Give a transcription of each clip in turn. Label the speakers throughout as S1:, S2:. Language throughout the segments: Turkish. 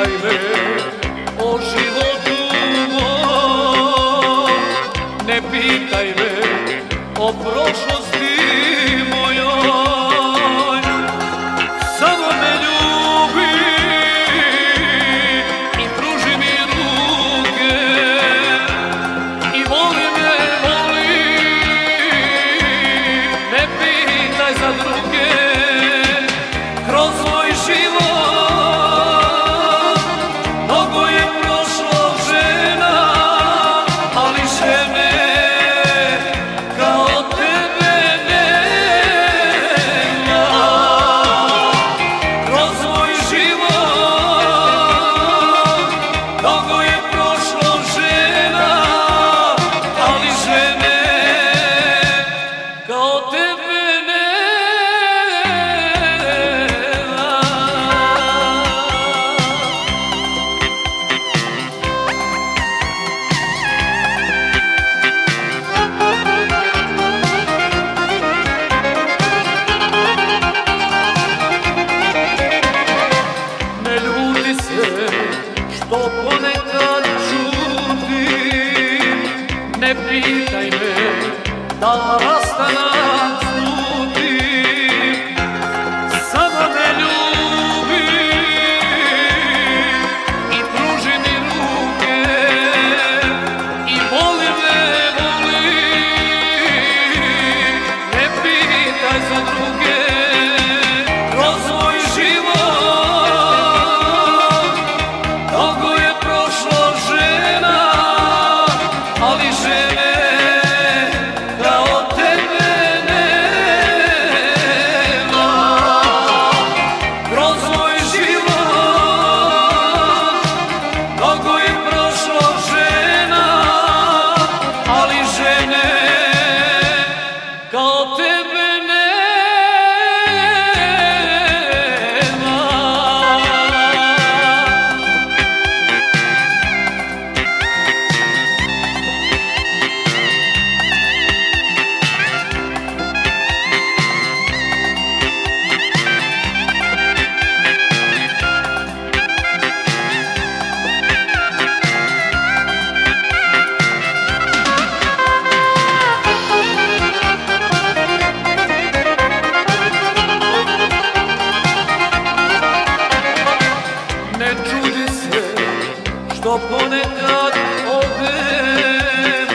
S1: pitaj me o životu moj, ne pitaj me o prošlosti mojoj. hep bir dayımı Dağlar aslanım Ponekad odem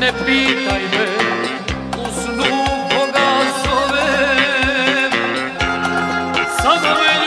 S1: Ne pitaj me U snu koga zovem Samo me